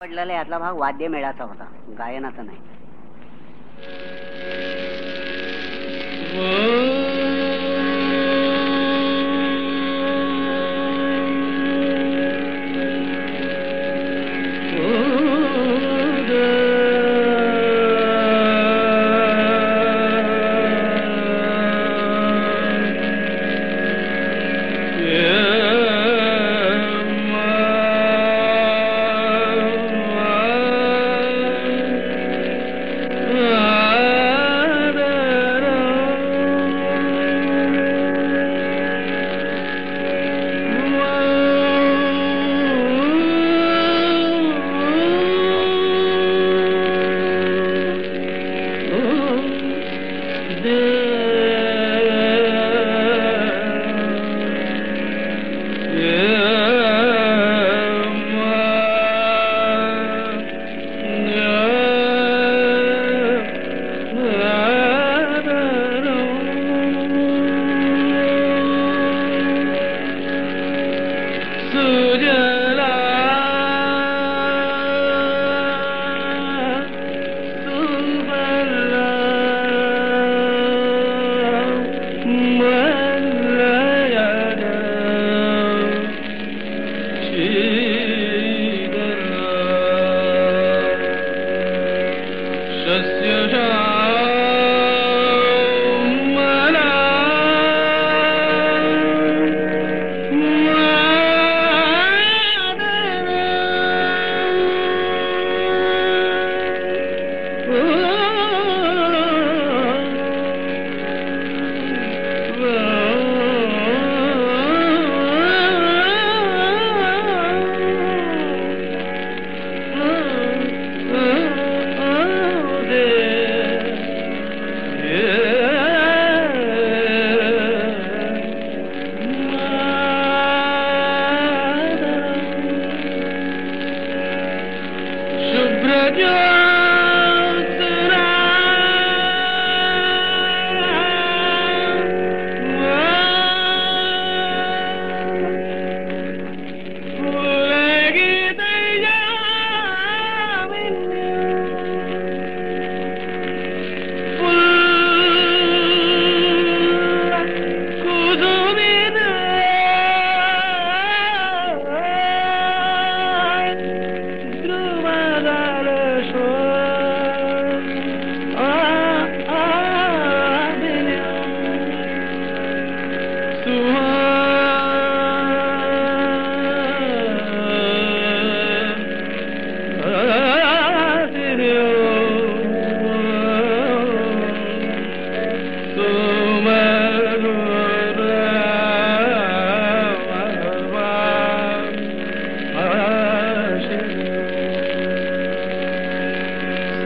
पडलेला यातला भाग वाद्य मेळाचा होता. गायनाचा नाही.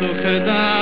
सुखदा